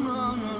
no, no.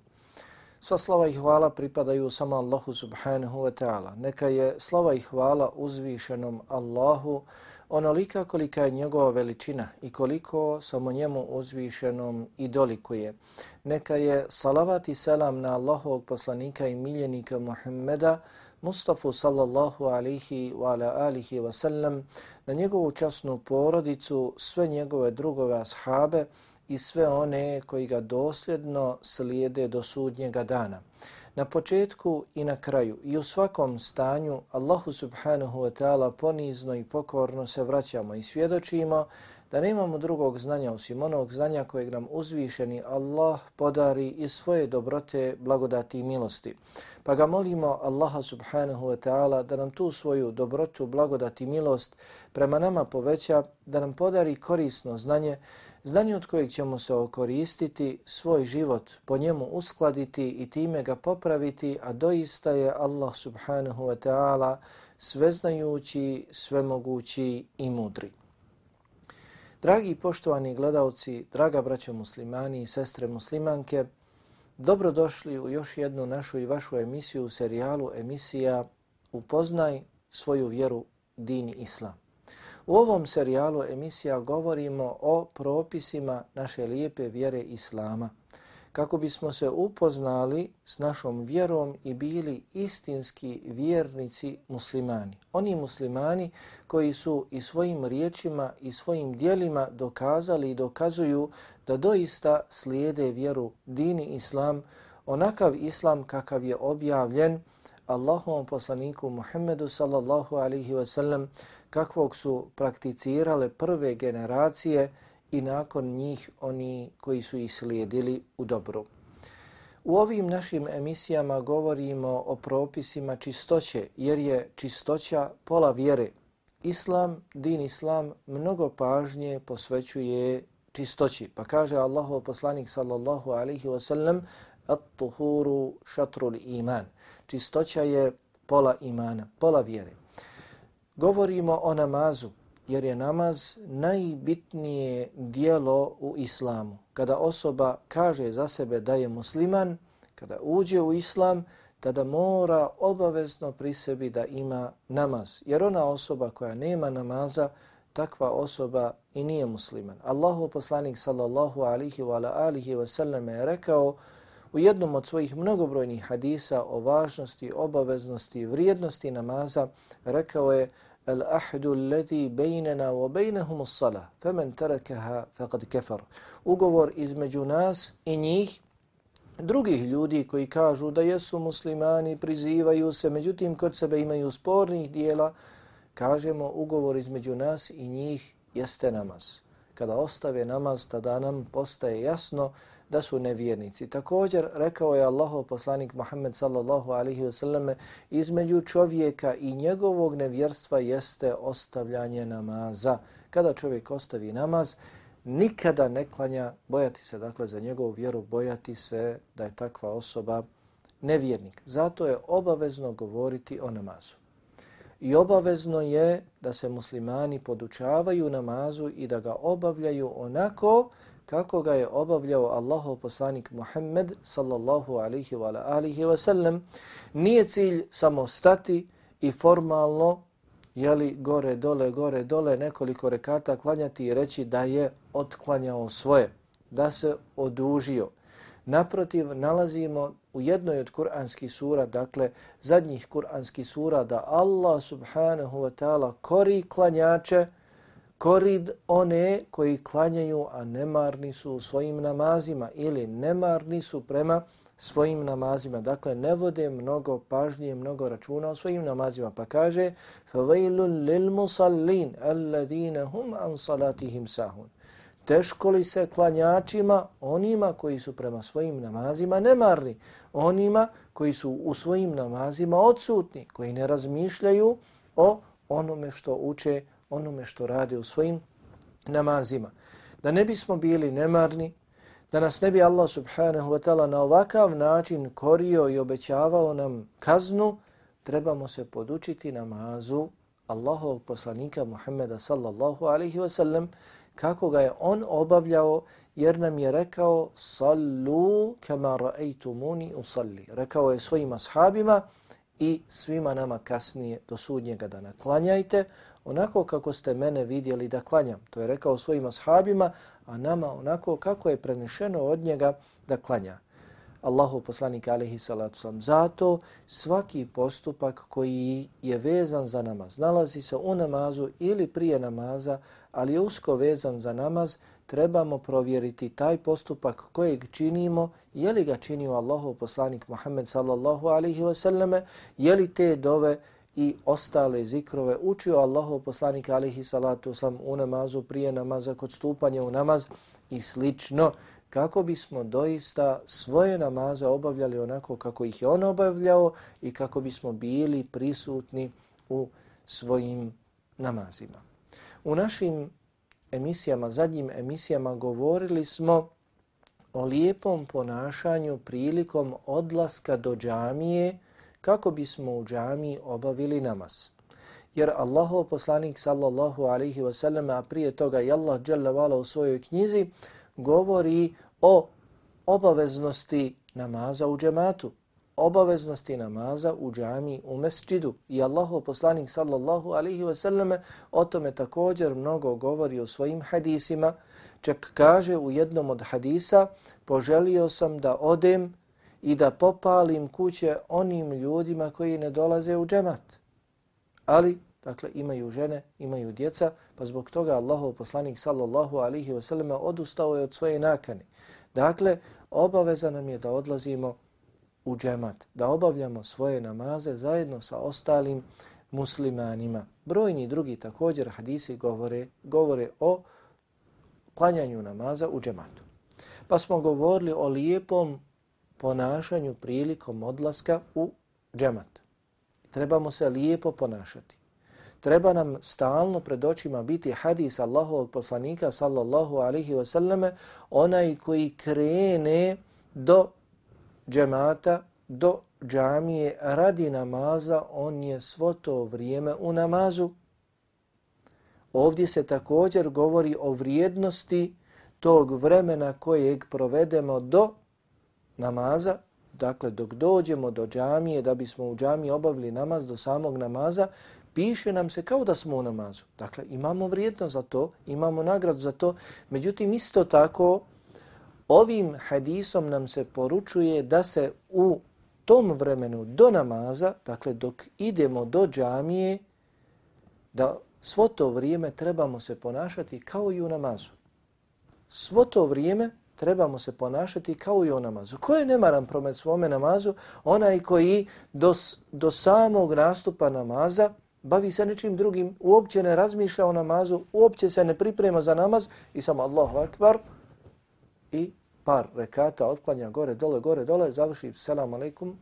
Sva slava i hvala pripadaju samo Allahu subhanahu wa ta'ala. Neka je slava i hvala uzvišenom Allahu onolika kolika je njegova veličina i koliko samo njemu uzvišenom i dolikuje. Neka je salavat i selam na Allahovog poslanika i miljenika Muhammeda Mustafa sallallahu alihi wa ala alihi wa sallam, na njegovu časnu porodicu, sve njegove drugove ashabe, i sve one koji ga dosljedno slijede do sudnjega dana. Na početku i na kraju i u svakom stanju Allahu subhanahu wa ta'ala ponizno i pokorno se vraćamo i svjedočimo da nemamo drugog znanja osim onog znanja kojeg nam uzvišeni Allah podari iz svoje dobrote, blagodati i milosti. Pa ga molimo Allaha subhanahu wa ta'ala da nam tu svoju dobrotu, blagodati i milost prema nama poveća, da nam podari korisno znanje, znanje od kojeg ćemo se okoristiti, svoj život po njemu uskladiti i time ga popraviti, a doista je Allah subhanahu wa ta'ala sveznajući, svemogući i mudri. Dragi poštovani gledalci, draga braćo muslimani i sestre muslimanke, dobrodošli u još jednu našu i vašu emisiju u serijalu emisija Upoznaj svoju vjeru, din islam. U ovom serijalu emisija govorimo o propisima naše lijepe vjere Islama, kako bismo se upoznali s našom vjerom i bili istinski vjernici muslimani. Oni muslimani koji su i svojim riječima i svojim dijelima dokazali i dokazuju da doista slijede vjeru dini Islam, onakav Islam kakav je objavljen Allahovom poslaniku Muhammedu sallallahu alihi wasallam kakvog su prakticirale prve generacije i nakon njih oni koji su ih slijedili u dobru. U ovim našim emisijama govorimo o propisima čistoće, jer je čistoća pola vjere. Islam, din Islam, mnogo pažnje posvećuje čistoći. Pa kaže Allahov poslanik sallallahu alaihi wasallam at-tuhuru šatrul iman. Čistoća je pola imana, pola vjere. Govorimo o namazu, jer je namaz najbitnije dijelo u islamu. Kada osoba kaže za sebe da je musliman, kada uđe u islam, tada mora obavezno pri sebi da ima namaz. Jer ona osoba koja nema namaza, takva osoba i nije musliman. Allahu poslanik sallallahu alihi wa alihi wa sallam je rekao u jednom od svojih mnogobrojnih hadisa o važnosti, obaveznosti i vrijednosti namaza, rekao je الأحد الذي بيننا وبينهم الصلاة فمن تركها فقد كفر ugovor između nas i njih drugih ljudi koji kažu da jesu muslimani, prizivaju se, međutim kod sebe imaju spornih dijela, kažemo ugovor između nas i njih jeste namaz. Kada ostave namaz, tada nam postaje jasno da su nevjernici. Također rekao je Allahov poslanik Muhammed sallallahu alaihi wasallam između čovjeka i njegovog nevjerstva jeste ostavljanje namaza. Kada čovjek ostavi namaz, nikada ne klanja, bojati se dakle za njegovu vjeru, bojati se da je takva osoba nevjernik. Zato je obavezno govoriti o namazu. I obavezno je da se muslimani podučavaju namazu i da ga obavljaju onako kako ga je obavljao Allahov poslanik Muhammed sallallahu alihi wa alihi wa sallam. Nije cilj samo stati i formalno jeli gore, dole, gore, dole nekoliko rekata klanjati i reći da je otklanjao svoje, da se odužio. Naprotiv, nalazimo u jednoj od kuranskih sura, dakle zadnjih kuranskih sura, da Allah subhanahu wa ta'ala kori klanjače, korid one koji klanjaju, a nemarni su u svojim namazima ili nemarni su prema svojim namazima. Dakle, ne vode mnogo pažnje, mnogo računa o svojim namazima. Pa kaže فَوَيْلٌ لِلْمُصَلِّينَ الَّذِينَ هُمْ عَنْ صَلَاتِهِمْ سَهُونَ Teško li se klanjačima, onima koji su prema svojim namazima nemarni, onima koji su u svojim namazima odsutni, koji ne razmišljaju o onome što uče, onome što rade u svojim namazima. Da ne bismo bili nemarni, da nas ne bi Allah subhanahu wa ta'ala na ovakav način korio i obećavao nam kaznu, trebamo se podučiti namazu Allahovog poslanika Muhammeda sallallahu alaihi wa sallam, kako ga je on obavljao, jer nam je rekao sallu kama ra'aytumuni usalli. Rekao je svojim ashabima i svima nama kasnije do sudnjega dana. Klanjajte onako kako ste mene vidjeli da klanjam. To je rekao svojim ashabima, a nama onako kako je prenešeno od njega da klanja. Allahu poslanik alaihi salatu sam. Zato svaki postupak koji je vezan za namaz, nalazi se u namazu ili prije namaza, ali je usko vezan za namaz, trebamo provjeriti taj postupak kojeg činimo, je li ga činio Allahu poslanik Muhammed sallallahu alaihi wasallame, je li te dove i ostale zikrove učio Allahu poslanik alaihi salatu sam u namazu, prije namaza, kod stupanja u namaz i slično kako bismo doista svoje namaze obavljali onako kako ih je on obavljao i kako bismo bili prisutni u svojim namazima. U našim emisijama, zadnjim emisijama govorili smo o lijepom ponašanju prilikom odlaska do džamije kako bismo u džamiji obavili namaz. Jer Allahov poslanik sallallahu alaihi wasallam, a prije toga i Allah u svojoj knjizi, govori o obaveznosti namaza u džematu, obaveznosti namaza u džami u mesčidu. I Allahu poslanik sallallahu alaihi ve selleme o tome također mnogo govori u svojim hadisima. Čak kaže u jednom od hadisa, poželio sam da odem i da popalim kuće onim ljudima koji ne dolaze u džemat. Ali dakle imaju žene, imaju djeca, pa zbog toga Allahov poslanik sallallahu alaihi ve selleme odustao je od svoje nakane. Dakle, obaveza nam je da odlazimo u džemat, da obavljamo svoje namaze zajedno sa ostalim muslimanima. Brojni drugi također hadisi govore, govore o klanjanju namaza u džematu. Pa smo govorili o lijepom ponašanju prilikom odlaska u džemat. Trebamo se lijepo ponašati treba nam stalno pred očima biti hadis Allahovog poslanika sallallahu alaihi wasallame, onaj koji krene do džemata, do džamije radi namaza, on je svo to vrijeme u namazu. Ovdje se također govori o vrijednosti tog vremena kojeg provedemo do namaza, dakle dok dođemo do džamije da bismo u džamiji obavili namaz do samog namaza, piše nam se kao da smo u namazu. Dakle, imamo vrijednost za to, imamo nagradu za to. Međutim, isto tako, ovim hadisom nam se poručuje da se u tom vremenu do namaza, dakle dok idemo do džamije, da svo to vrijeme trebamo se ponašati kao i u namazu. Svo to vrijeme trebamo se ponašati kao i u namazu. Ko je nemaran promet svome namazu? Onaj koji do, do samog nastupa namaza bavi se nečim drugim, uopće ne razmišlja o namazu, uopće se ne priprema za namaz i samo Allahu akbar i par rekata otklanja gore, dole, gore, dole, završi selam alaikum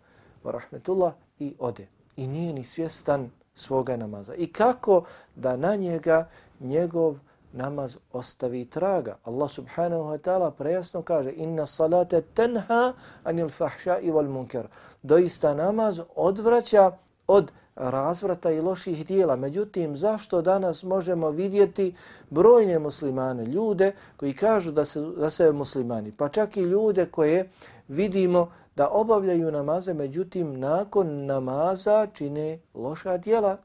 wa rahmetullah i ode. I nije ni svjestan svoga namaza. I kako da na njega njegov namaz ostavi traga. Allah subhanahu wa ta'ala prejasno kaže inna salate tenha anil fahša i wal munkar. Doista namaz odvraća od razvrata i loših dijela. Međutim, zašto danas možemo vidjeti brojne muslimane, ljude koji kažu da se da se muslimani, pa čak i ljude koje vidimo da obavljaju namaze, međutim, nakon namaza čine loša dijela.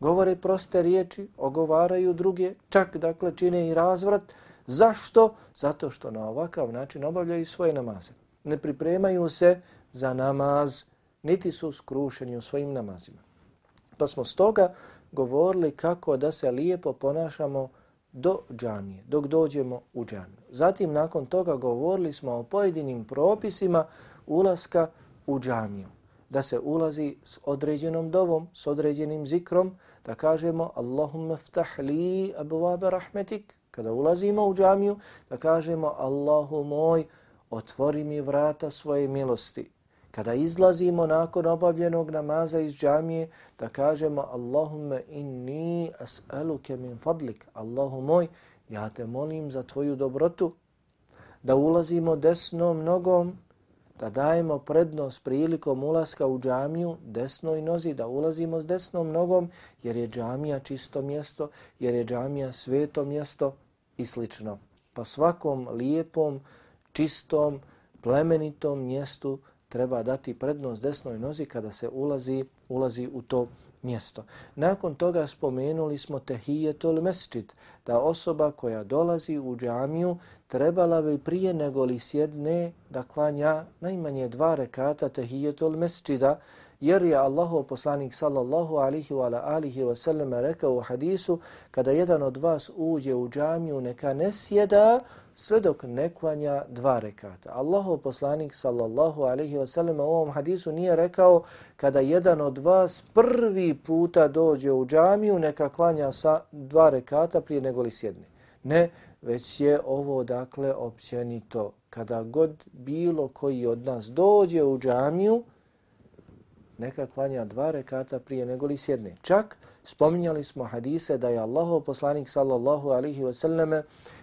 Govore proste riječi, ogovaraju druge, čak dakle čine i razvrat. Zašto? Zato što na ovakav način obavljaju svoje namaze. Ne pripremaju se za namaz, niti su skrušeni u svojim namazima. Pa smo stoga govorili kako da se lijepo ponašamo do džamije, dok dođemo u džamiju. Zatim nakon toga govorili smo o pojedinim propisima ulaska u džamiju. Da se ulazi s određenom dovom, s određenim zikrom, da kažemo Allahumma ftah li abuvabe rahmetik, kada ulazimo u džamiju, da kažemo Allahu moj, otvori mi vrata svoje milosti. Kada izlazimo nakon obavljenog namaza iz džamije, da kažemo Allahumma inni as'aluke min fadlik. Allahu moj, ja te molim za tvoju dobrotu. Da ulazimo desnom nogom, da dajemo prednost prilikom ulaska u džamiju desnoj nozi, da ulazimo s desnom nogom, jer je džamija čisto mjesto, jer je džamija sveto mjesto i slično. Pa svakom lijepom, čistom, plemenitom mjestu treba dati prednost desnoj nozi kada se ulazi ulazi u to mjesto. Nakon toga spomenuli smo tehijetul mesčit, da osoba koja dolazi u džamiju trebala bi prije nego li sjedne da klanja najmanje dva rekata tehijetul mesčida, jer je Allahov poslanik sallallahu alihi wa alihi wa sallam rekao u hadisu kada jedan od vas uđe u džamiju neka ne sjeda sve dok ne klanja dva rekata. Allahov poslanik sallallahu alihi wa sallam u ovom hadisu nije rekao kada jedan od vas prvi puta dođe u džamiju neka klanja sa dva rekata prije nego li sjedne. Ne, već je ovo dakle općenito. Kada god bilo koji od nas dođe u džamiju, neka klanja dva rekata prije nego li sjedne. Čak spominjali smo hadise da je Allahov poslanik sallallahu alihi wasallame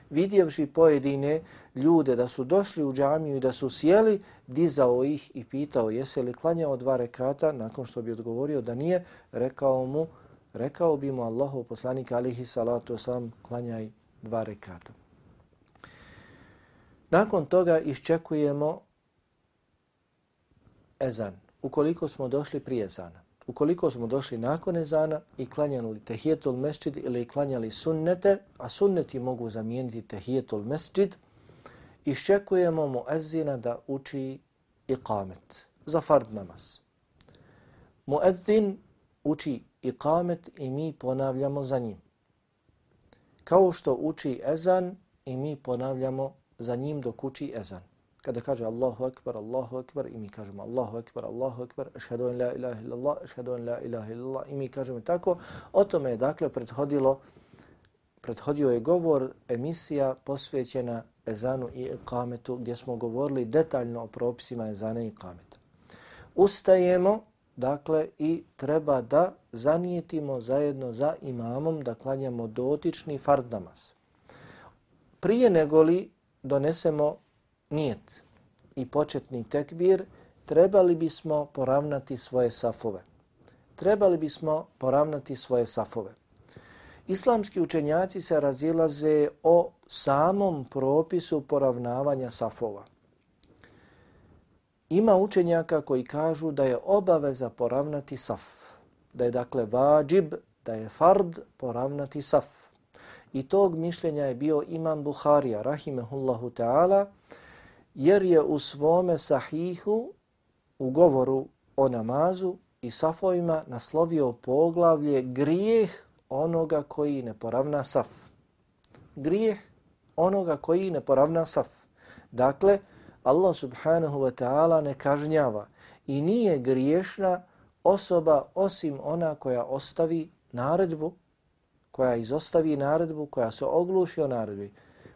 vidjevši pojedine ljude da su došli u džamiju i da su sjeli, dizao ih i pitao jese li klanjao dva rekata, nakon što bi odgovorio da nije, rekao mu, rekao bi mu Allahov poslanik alihi salatu wasallam klanjaj dva rekata. Nakon toga iščekujemo ezan ukoliko smo došli prije zana. Ukoliko smo došli nakon ezana i klanjali tehijetul mesčid ili klanjali sunnete, a sunneti mogu zamijeniti tehijetul mesčid, iščekujemo muezzina da uči iqamet za fard namaz. Muezzin uči iqamet i mi ponavljamo za njim. Kao što uči ezan i mi ponavljamo za njim dok uči ezan kada kaže Allahu Akbar, Allahu Akbar i mi kažemo Allahu Akbar, Allahu Akbar, ašhadu en la ilaha illallah, ašhadu en la ilaha illallah i mi kažemo tako. O tome je dakle prethodilo, prethodio je govor, emisija posvećena ezanu i ikametu gdje smo govorili detaljno o propisima ezane i ikameta. Ustajemo dakle i treba da zanijetimo zajedno za imamom da klanjamo dotični fard namaz. Prije nego li donesemo nijet i početni tekbir, trebali bismo poravnati svoje safove. Trebali bismo poravnati svoje safove. Islamski učenjaci se razilaze o samom propisu poravnavanja safova. Ima učenjaka koji kažu da je obaveza poravnati saf, da je dakle vađib, da je fard poravnati saf. I tog mišljenja je bio imam Buharija, rahimehullahu ta'ala, jer je u svome sahihu u govoru o namazu i safovima naslovio poglavlje grijeh onoga koji ne poravna saf. Grijeh onoga koji ne poravna saf. Dakle, Allah subhanahu wa ta'ala ne kažnjava i nije griješna osoba osim ona koja ostavi naredbu, koja izostavi naredbu, koja se ogluši o naredbi.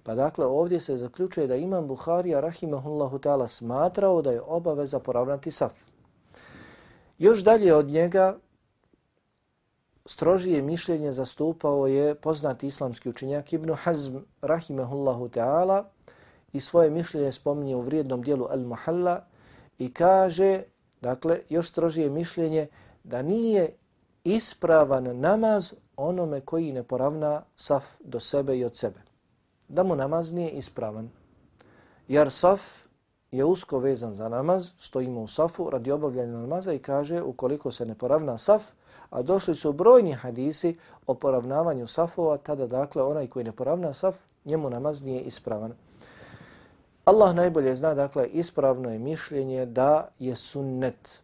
Pa dakle ovdje se zaključuje da imam Buharija rahimahullahu ta'ala smatrao da je obaveza poravnati saf. Još dalje od njega strožije mišljenje zastupao je poznati islamski učinjak Ibn Hazm rahimehullahu ta'ala i svoje mišljenje spominje u vrijednom dijelu Al-Muhalla i kaže, dakle, još strožije mišljenje da nije ispravan namaz onome koji ne poravna saf do sebe i od sebe. Da mu namaz nije ispravan. Jer saf je usko vezan za namaz, stojimo u safu radi obavljanja namaza i kaže ukoliko se ne poravna saf, a došli su brojni hadisi o poravnavanju safova, tada dakle onaj koji ne poravna saf, njemu namaz nije ispravan. Allah najbolje zna, dakle, ispravno je mišljenje da je sunnet,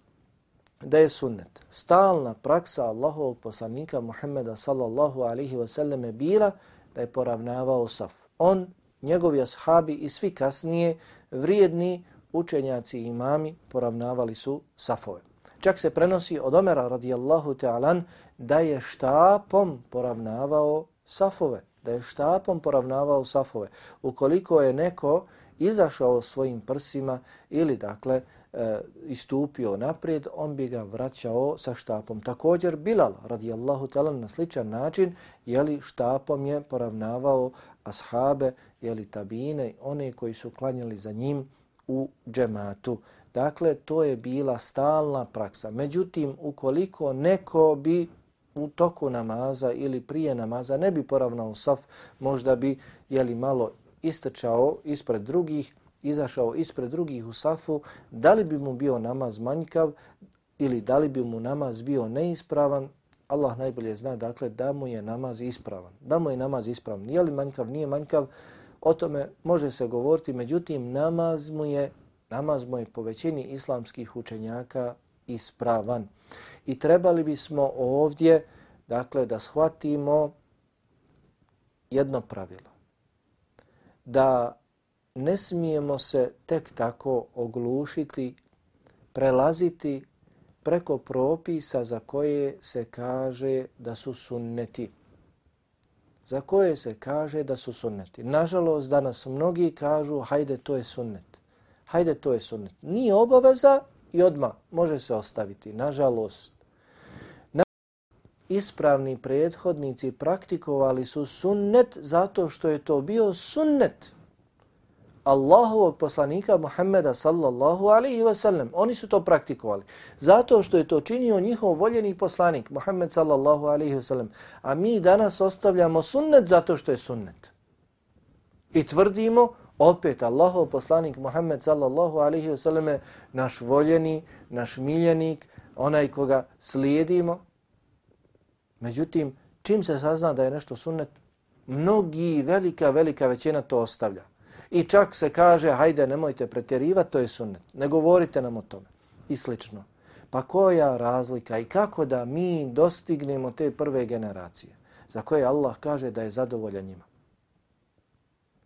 da je sunnet. Stalna praksa Allahovog poslanika Muhammeda sallallahu alihi wasallam je bila da je poravnavao saf. On, njegovi ashabi i svi kasnije vrijedni učenjaci i imami poravnavali su safove. Čak se prenosi od Omera radijallahu ta'alan da je štapom poravnavao safove. Da je štapom poravnavao safove. Ukoliko je neko izašao svojim prsima ili dakle e, istupio naprijed, on bi ga vraćao sa štapom. Također Bilal radijallahu ta'ala na sličan način jeli štapom je poravnavao ashabe, jeli tabine, one koji su klanjali za njim u džematu. Dakle, to je bila stalna praksa. Međutim, ukoliko neko bi u toku namaza ili prije namaza ne bi poravnao saf, možda bi jeli malo istrčao ispred drugih, izašao ispred drugih u safu, da li bi mu bio namaz manjkav ili da li bi mu namaz bio neispravan, Allah najbolje zna dakle da mu je namaz ispravan. Da mu je namaz ispravan. Nije li manjkav, nije manjkav, o tome može se govoriti, međutim namaz mu je, namaz mu je po većini islamskih učenjaka ispravan. I trebali bismo ovdje dakle da shvatimo jedno pravilo da ne smijemo se tek tako oglušiti, prelaziti preko propisa za koje se kaže da su sunneti. Za koje se kaže da su sunneti. Nažalost, danas mnogi kažu, hajde, to je sunnet. Hajde, to je sunnet. Nije obaveza i odma može se ostaviti. Nažalost, ispravni prethodnici praktikovali su sunnet zato što je to bio sunnet Allahovog poslanika Muhammeda sallallahu alaihi wa sallam. Oni su to praktikovali zato što je to činio njihov voljeni poslanik Muhammed sallallahu alaihi wa sallam. A mi danas ostavljamo sunnet zato što je sunnet. I tvrdimo opet Allahov poslanik Muhammed sallallahu alaihi wa sallam je naš voljeni, naš miljenik, onaj koga slijedimo, Međutim, čim se sazna da je nešto sunnet, mnogi, velika, velika većina to ostavlja. I čak se kaže, hajde, nemojte pretjerivati, to je sunnet. Ne govorite nam o tome. I slično. Pa koja razlika i kako da mi dostignemo te prve generacije za koje Allah kaže da je zadovoljan njima?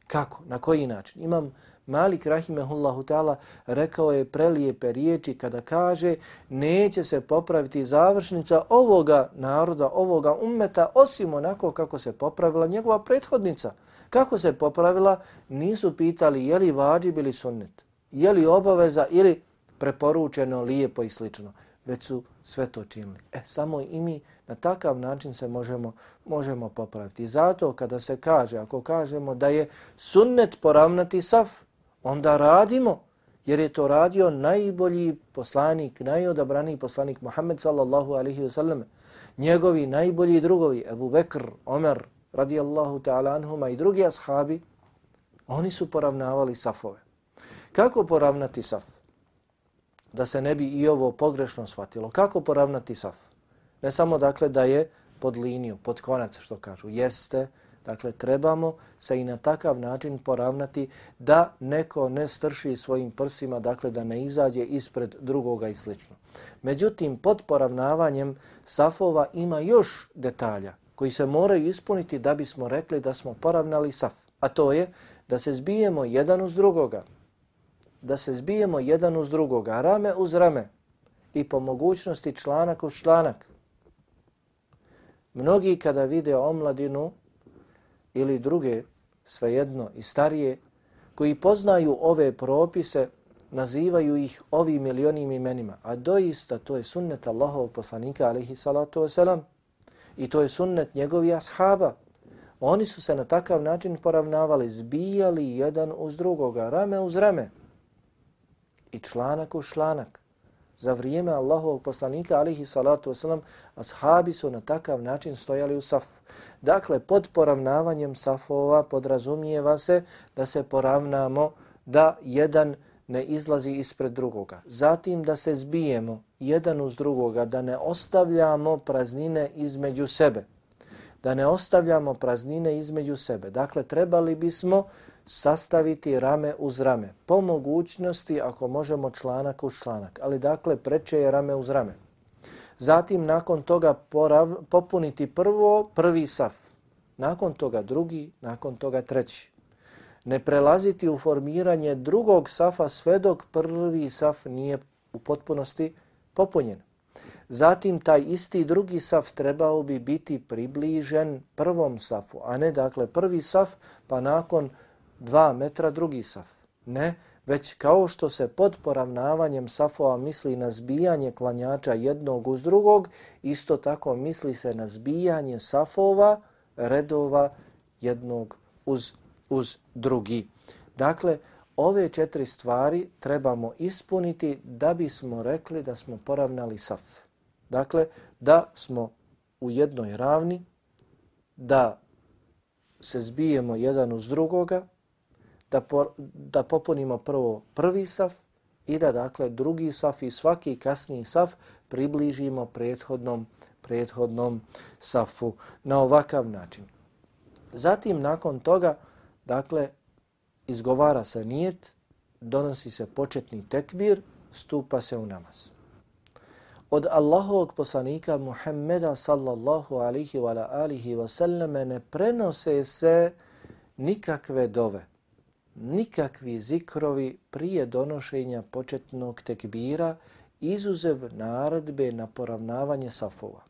Kako? Na koji način? Imam Malik Rahimehullahu ta'ala rekao je prelijepe riječi kada kaže neće se popraviti završnica ovoga naroda, ovoga ummeta, osim onako kako se popravila njegova prethodnica. Kako se popravila, nisu pitali je li vađib bili sunnet, je li obaveza ili preporučeno, lijepo i slično. Već su sve to činili. E, samo i mi na takav način se možemo, možemo popraviti. Zato kada se kaže, ako kažemo da je sunnet poravnati saf, onda radimo, jer je to radio najbolji poslanik, najodabraniji poslanik Muhammed sallallahu alaihi wa sallam, njegovi najbolji drugovi, Ebu Bekr, Omer, radijallahu ta'ala anhuma i drugi ashabi, oni su poravnavali safove. Kako poravnati saf? Da se ne bi i ovo pogrešno shvatilo. Kako poravnati saf? Ne samo dakle da je pod liniju, pod konac što kažu, jeste, Dakle, trebamo se i na takav način poravnati da neko ne strši svojim prsima, dakle da ne izađe ispred drugoga i sl. Međutim, pod poravnavanjem safova ima još detalja koji se moraju ispuniti da bismo rekli da smo poravnali saf. A to je da se zbijemo jedan uz drugoga. Da se zbijemo jedan uz drugoga, rame uz rame i po mogućnosti članak uz članak. Mnogi kada vide omladinu ili druge, svejedno i starije, koji poznaju ove propise, nazivaju ih ovim milionim imenima. A doista to je sunnet Allahov poslanika, alaihi salatu wasalam. I to je sunnet njegovih ashaba. Oni su se na takav način poravnavali, zbijali jedan uz drugoga, rame uz rame. I članak u članak. Za vrijeme Allahovog poslanika, alihi salatu wasalam, ashabi su na takav način stojali u safu. Dakle, pod poravnavanjem safova podrazumijeva se da se poravnamo da jedan ne izlazi ispred drugoga. Zatim da se zbijemo jedan uz drugoga, da ne ostavljamo praznine između sebe. Da ne ostavljamo praznine između sebe. Dakle, trebali bismo sastaviti rame uz rame. Po mogućnosti, ako možemo, članak uz članak. Ali dakle, preče je rame uz rame. Zatim, nakon toga porav, popuniti prvo prvi saf. Nakon toga drugi, nakon toga treći. Ne prelaziti u formiranje drugog safa sve dok prvi saf nije u potpunosti popunjen. Zatim taj isti drugi saf trebao bi biti približen prvom safu, a ne dakle prvi saf pa nakon dva metra drugi saf. Ne, već kao što se pod poravnavanjem safova misli na zbijanje klanjača jednog uz drugog, isto tako misli se na zbijanje safova redova jednog uz, uz drugi. Dakle, ove četiri stvari trebamo ispuniti da bismo rekli da smo poravnali saf. Dakle, da smo u jednoj ravni, da se zbijemo jedan uz drugoga, da, po, da popunimo prvo prvi saf i da dakle drugi saf i svaki kasniji saf približimo prethodnom, prethodnom safu na ovakav način. Zatim nakon toga, dakle, izgovara se nijet, donosi se početni tekbir, stupa se u namaz. Od Allahovog poslanika Muhammeda sallallahu alihi wa alihi wa sallame ne prenose se nikakve dove, nikakvi zikrovi prije donošenja početnog tekbira izuzev naredbe na poravnavanje safova.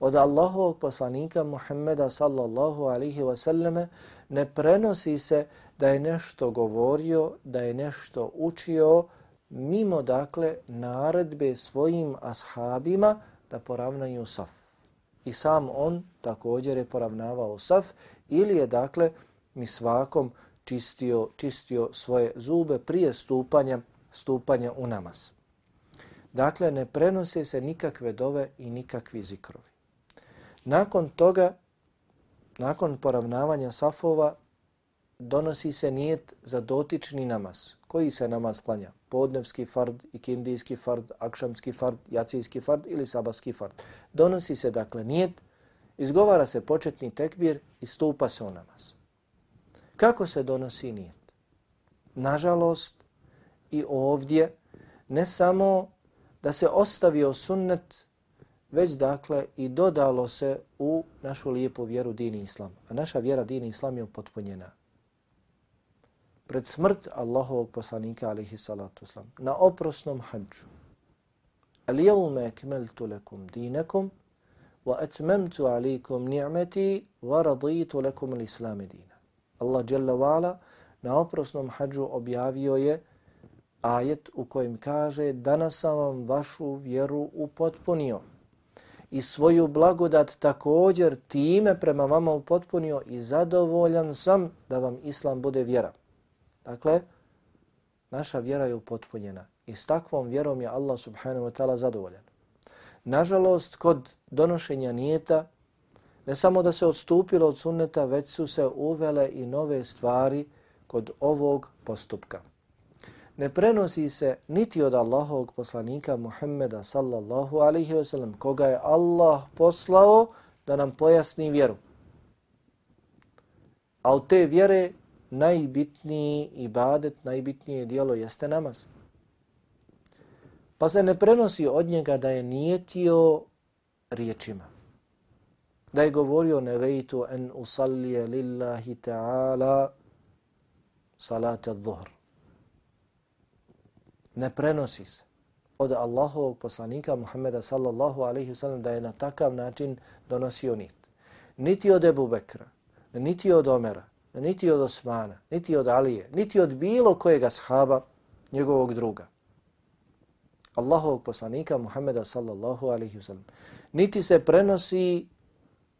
Od Allahovog poslanika Muhammeda sallallahu alihi wasallame ne prenosi se da je nešto govorio, da je nešto učio mimo dakle naredbe svojim ashabima da poravnaju saf. I sam on također je poravnavao saf ili je dakle mi svakom čistio, čistio svoje zube prije stupanja, stupanja u namaz. Dakle, ne prenose se nikakve dove i nikakvi zikrovi. Nakon toga, nakon poravnavanja safova, donosi se nijet za dotični namaz. Koji se namaz klanja? Podnevski fard, ikindijski fard, akšamski fard, jacijski fard ili sabaski fard. Donosi se dakle nijet, izgovara se početni tekbir i stupa se u namaz. Kako se donosi nijet? Nažalost, i ovdje ne samo da se ostavio sunnet, već dakle i dodalo se u našu lijepu vjeru dini islam. A naša vjera dini islam je upotpunjena pred smrt Allahovog poslanika alihi salatu islam na oprosnom hađu. Al jevme ekmeltu lekum dinakum, wa etmemtu alikum ni'meti wa raditu lekum l'islami dina. Allah dželle na oprosnom hadžu objavio je ajet u kojem kaže danas sam vam vašu vjeru upotpunio i svoju blagodat također time prema vama upotpunio i zadovoljan sam da vam islam bude vjera. Dakle, naša vjera je upotpunjena i s takvom vjerom je Allah subhanahu wa ta'ala zadovoljan. Nažalost, kod donošenja nijeta, ne samo da se odstupilo od sunneta, već su se uvele i nove stvari kod ovog postupka. Ne prenosi se niti od Allahovog poslanika Muhammeda sallallahu alaihi wa sallam, koga je Allah poslao da nam pojasni vjeru. A od te vjere najbitniji ibadet, najbitnije dijelo jeste namaz. Pa se ne prenosi od njega da je nijetio riječima. Da je govorio nevejtu en usallije lillahi ta'ala salate dhuhr. Ne prenosi se od Allahovog poslanika Muhammeda sallallahu alaihi wasallam da je na takav način donosio nit. Niti od Ebu Bekra, niti od Omera, niti od Osmana, niti od Alije, niti od bilo kojega sahaba njegovog druga. Allahovog poslanika Muhammeda sallallahu alaihi wasallam. Niti se prenosi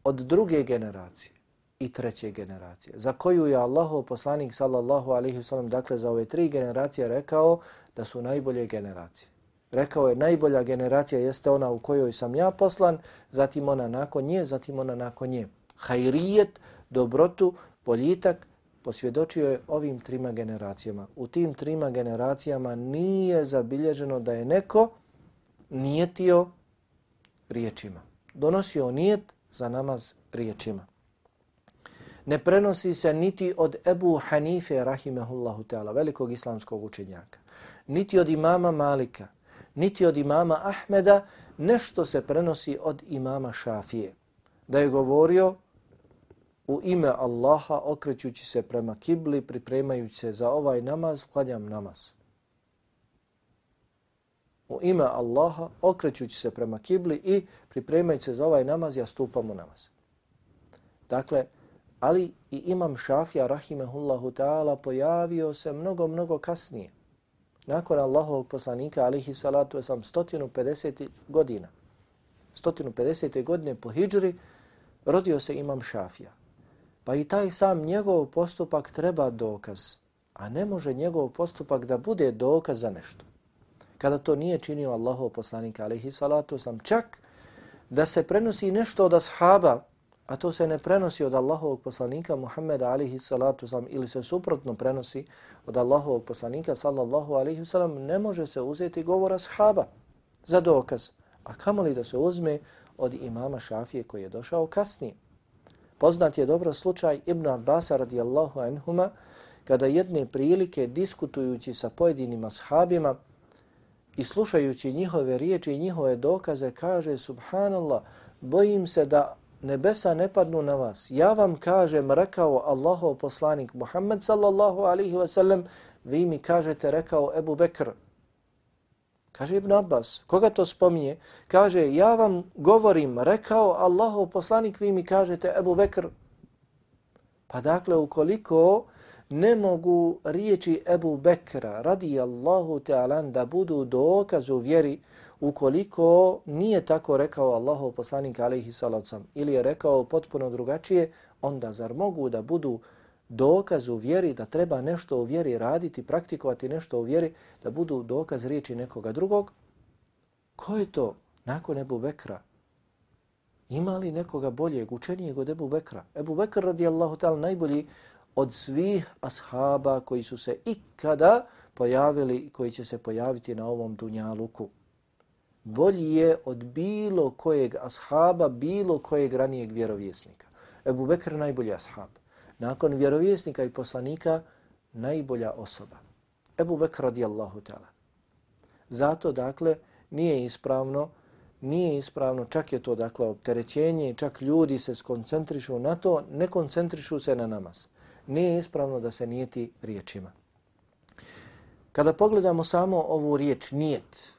od druge generacije i treće generacije, za koju je Allahov poslanik sallallahu alaihi wasallam, dakle za ove tri generacije rekao da su najbolje generacije. Rekao je najbolja generacija jeste ona u kojoj sam ja poslan, zatim ona nakon nje, zatim ona nakon nje. Hajrijet, dobrotu, boljitak, posvjedočio je ovim trima generacijama. U tim trima generacijama nije zabilježeno da je neko nijetio riječima. Donosio nijet za namaz riječima. Ne prenosi se niti od Ebu Hanife, rahimehullahu ta'ala, velikog islamskog učenjaka, niti od imama Malika, niti od imama Ahmeda, nešto se prenosi od imama Šafije. Da je govorio u ime Allaha okrećući se prema kibli, pripremajući se za ovaj namaz, klanjam namaz. U ime Allaha okrećući se prema kibli i pripremajući se za ovaj namaz, ja stupam u namaz. Dakle, ali i imam Šafija, rahimehullahu ta'ala, pojavio se mnogo, mnogo kasnije. Nakon Allahovog poslanika, alihi salatu, sam 150 godina. 150. godine po hijđri, rodio se imam Šafija. Pa i taj sam njegov postupak treba dokaz, a ne može njegov postupak da bude dokaz za nešto. Kada to nije činio Allahov poslanik alaihi salatu sam čak da se prenosi nešto od ashaba, a to se ne prenosi od Allahovog poslanika Muhammeda alaihi salatu sam ili se suprotno prenosi od Allahovog poslanika sallallahu alaihi salam, ne može se uzeti govor ashaba za dokaz. A kamo li da se uzme od imama Šafije koji je došao kasnije? Poznat je dobro slučaj Ibn Abbas radijallahu anhuma kada jedne prilike diskutujući sa pojedinim ashabima i slušajući njihove riječi i njihove dokaze kaže subhanallah bojim se da nebesa ne padnu na vas. Ja vam kažem rekao Allahov poslanik Muhammed sallallahu alaihi wa sallam vi mi kažete rekao Ebu Bekr Kaže Ibn Abbas, koga to spominje? Kaže, ja vam govorim, rekao Allahov poslanik, vi mi kažete Ebu Bekr. Pa dakle, ukoliko ne mogu riječi Ebu Bekra, radijallahu ta'ala da budu dokaz u vjeri, ukoliko nije tako rekao Allahov poslanik, alaihi salacom, ili je rekao potpuno drugačije, onda zar mogu da budu dokaz u vjeri da treba nešto u vjeri raditi, praktikovati nešto u vjeri, da budu dokaz riječi nekoga drugog? Ko je to nakon Ebu Bekra? Ima li nekoga boljeg, učenijeg od Ebu Bekra? Ebu Bekr radijallahu ta'ala najbolji od svih ashaba koji su se ikada pojavili i koji će se pojaviti na ovom dunjaluku. Bolji je od bilo kojeg ashaba, bilo kojeg ranijeg vjerovjesnika. Ebu Bekr najbolji ashab nakon vjerovjesnika i poslanika najbolja osoba. Ebu Bekr radijallahu ta'ala. Zato, dakle, nije ispravno, nije ispravno, čak je to, dakle, opterećenje, čak ljudi se skoncentrišu na to, ne koncentrišu se na namaz. Nije ispravno da se nijeti riječima. Kada pogledamo samo ovu riječ nijet,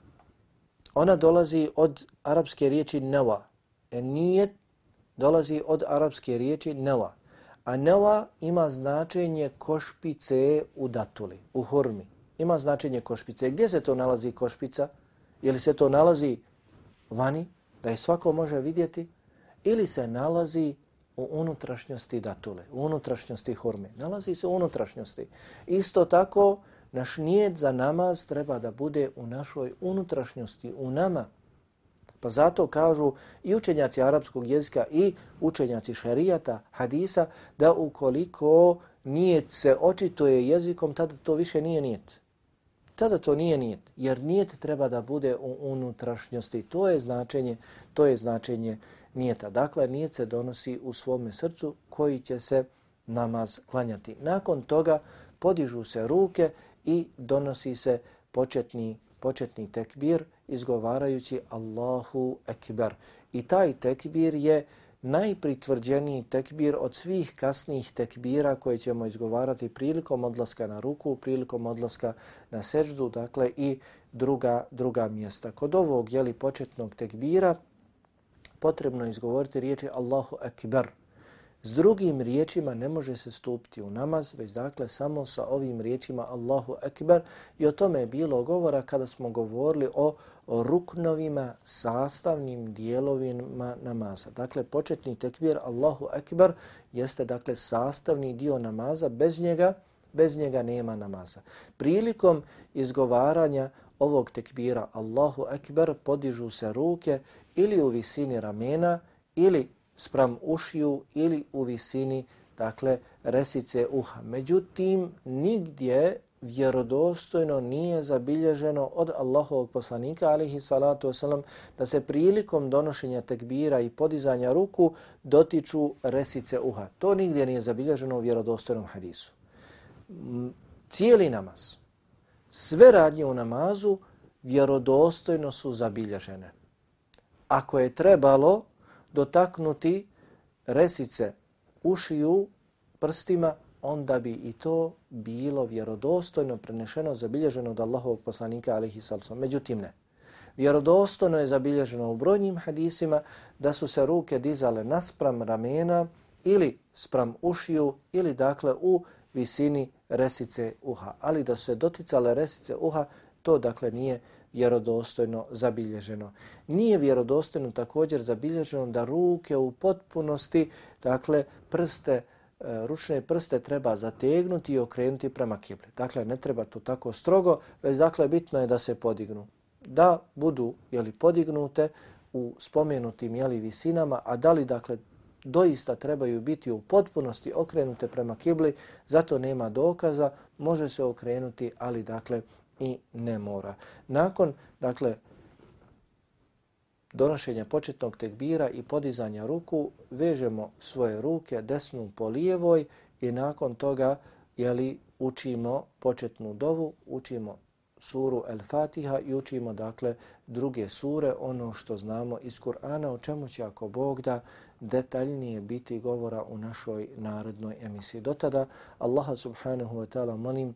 ona dolazi od arapske riječi neva. E nijet dolazi od arapske riječi neva. A neva ima značenje košpice u datuli, u hurmi. Ima značenje košpice. Gdje se to nalazi košpica? Ili se to nalazi vani, da je svako može vidjeti? Ili se nalazi u unutrašnjosti datule, u unutrašnjosti hurme? Nalazi se u unutrašnjosti. Isto tako, naš nijed za namaz treba da bude u našoj unutrašnjosti, u nama. Pa zato kažu i učenjaci arapskog jezika i učenjaci šerijata, hadisa, da ukoliko nijet se očituje jezikom, tada to više nije nijet. Tada to nije nijet, jer nijet treba da bude u unutrašnjosti. To je značenje, to je značenje nijeta. Dakle, nijet se donosi u svome srcu koji će se namaz klanjati. Nakon toga podižu se ruke i donosi se početni, početni tekbir, izgovarajući Allahu Ekber. I taj tekbir je najpritvrđeniji tekbir od svih kasnijih tekbira koje ćemo izgovarati prilikom odlaska na ruku, prilikom odlaska na seždu, dakle i druga, druga mjesta. Kod ovog jeli početnog tekbira potrebno izgovoriti riječi Allahu Ekber. S drugim riječima ne može se stupiti u namaz, već dakle samo sa ovim riječima Allahu Ekber. I o tome je bilo govora kada smo govorili o, o ruknovima, sastavnim dijelovima namaza. Dakle, početni tekbir Allahu Ekber jeste dakle sastavni dio namaza, bez njega bez njega nema namaza. Prilikom izgovaranja ovog tekbira Allahu Ekber podižu se ruke ili u visini ramena ili spram ušiju ili u visini dakle resice uha. Međutim, nigdje vjerodostojno nije zabilježeno od Allahovog poslanika alihi salatu wasalam da se prilikom donošenja tekbira i podizanja ruku dotiču resice uha. To nigdje nije zabilježeno u vjerodostojnom hadisu. Cijeli namaz, sve radnje u namazu vjerodostojno su zabilježene. Ako je trebalo dotaknuti resice ušiju prstima, onda bi i to bilo vjerodostojno prenešeno, zabilježeno od Allahovog poslanika alihi sallam. Međutim ne. Vjerodostojno je zabilježeno u brojnim hadisima da su se ruke dizale naspram ramena ili spram ušiju ili dakle u visini resice uha. Ali da su se doticale resice uha, to dakle nije vjerodostojno zabilježeno. Nije vjerodostojno također zabilježeno da ruke u potpunosti, dakle prste, e, ručne prste treba zategnuti i okrenuti prema kibli. Dakle, ne treba to tako strogo, već dakle bitno je da se podignu. Da budu jeli, podignute u spomenutim jeli, visinama, a da li dakle doista trebaju biti u potpunosti okrenute prema kibli, zato nema dokaza, može se okrenuti, ali dakle i ne mora. Nakon, dakle, donošenja početnog tekbira i podizanja ruku, vežemo svoje ruke desnu po lijevoj i nakon toga jeli, učimo početnu dovu, učimo suru El Fatiha i učimo dakle druge sure, ono što znamo iz Kur'ana, o čemu će ako Bog da detaljnije biti govora u našoj narodnoj emisiji. Do tada Allaha subhanahu wa ta'ala molim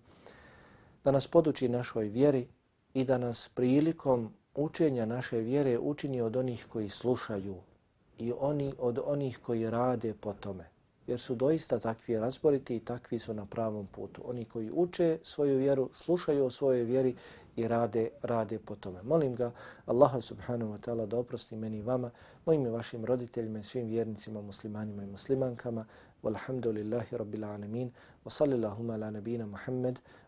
da nas poduči našoj vjeri i da nas prilikom učenja naše vjere učini od onih koji slušaju i oni od onih koji rade po tome. Jer su doista takvi razboriti i takvi su na pravom putu. Oni koji uče svoju vjeru, slušaju o svojoj vjeri i rade, rade po tome. Molim ga, Allaha subhanahu wa ta'ala, da oprosti meni i vama, mojim i vašim roditeljima i svim vjernicima, muslimanima i muslimankama. Walhamdulillahi rabbil alamin. Wa sallillahuma ala nabina Muhammad